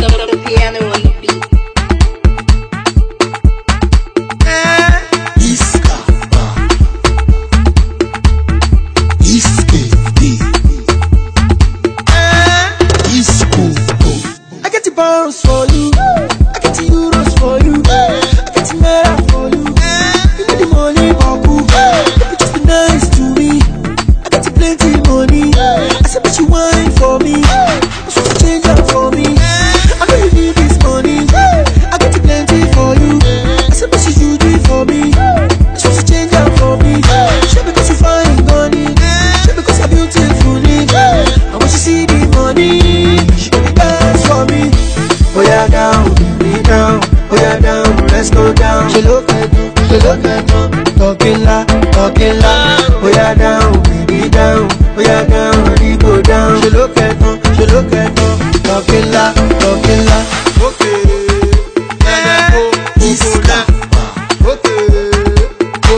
the, piano on the beat. Money. She gonna dance for me. Oh yeah, down, be down. Oh yeah, down, let's go down. She look at me, she look at me. Talking la, talking la. Oh yeah, down, baby down. Oh yeah, down, ready go down. She look at me, she look at me. Talking la, talking la. Okay, yeah, go, go, go, go, go,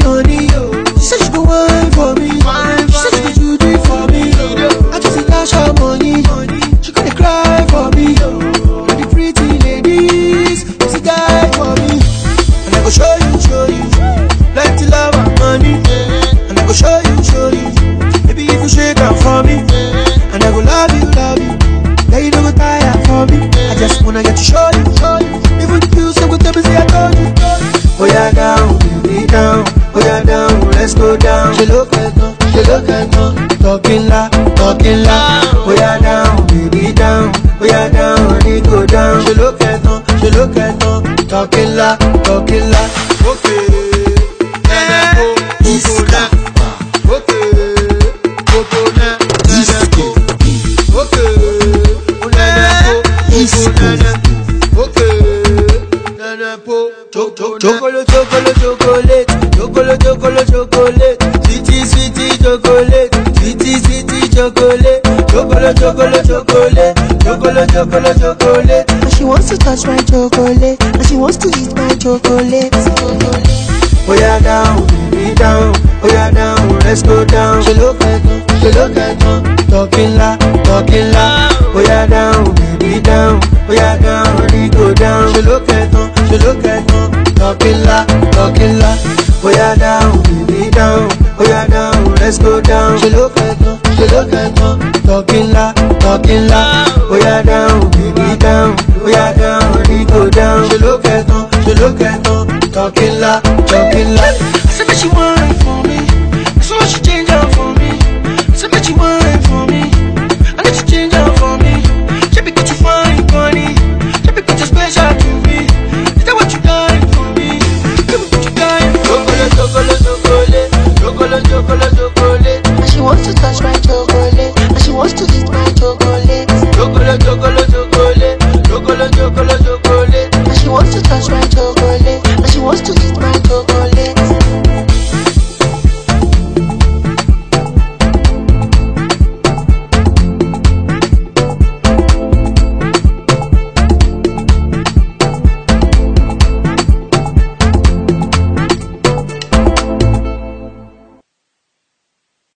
gonna call talking la, talking la. Oh yeah down, baby down, oh yeah down, honey go down. She look at me, she look at me, talking la, talking la. Okay, na go, go go. Okay, go chocolate, chocolate, chocolate, chocolate, chocolate, chocolate, chocolate, chocolate, chocolate, chocolate, chocolate, chocolate. And she wants to touch my chocolate. And she wants to eat my chocolate. Oh yeah down, baby down, oh yeah down, let's go down. She look at me, she look at me, talking la, talking la. Oh yeah down, baby down, oh yeah down, ready go down. She look at me, she look at me, talking la, talking la. Oh yeah down, baby down, oh yeah down, let's go down. Talking la, talking la. Oh yeah down, down, oh yeah down, ready go down. She look at me, my chocolate.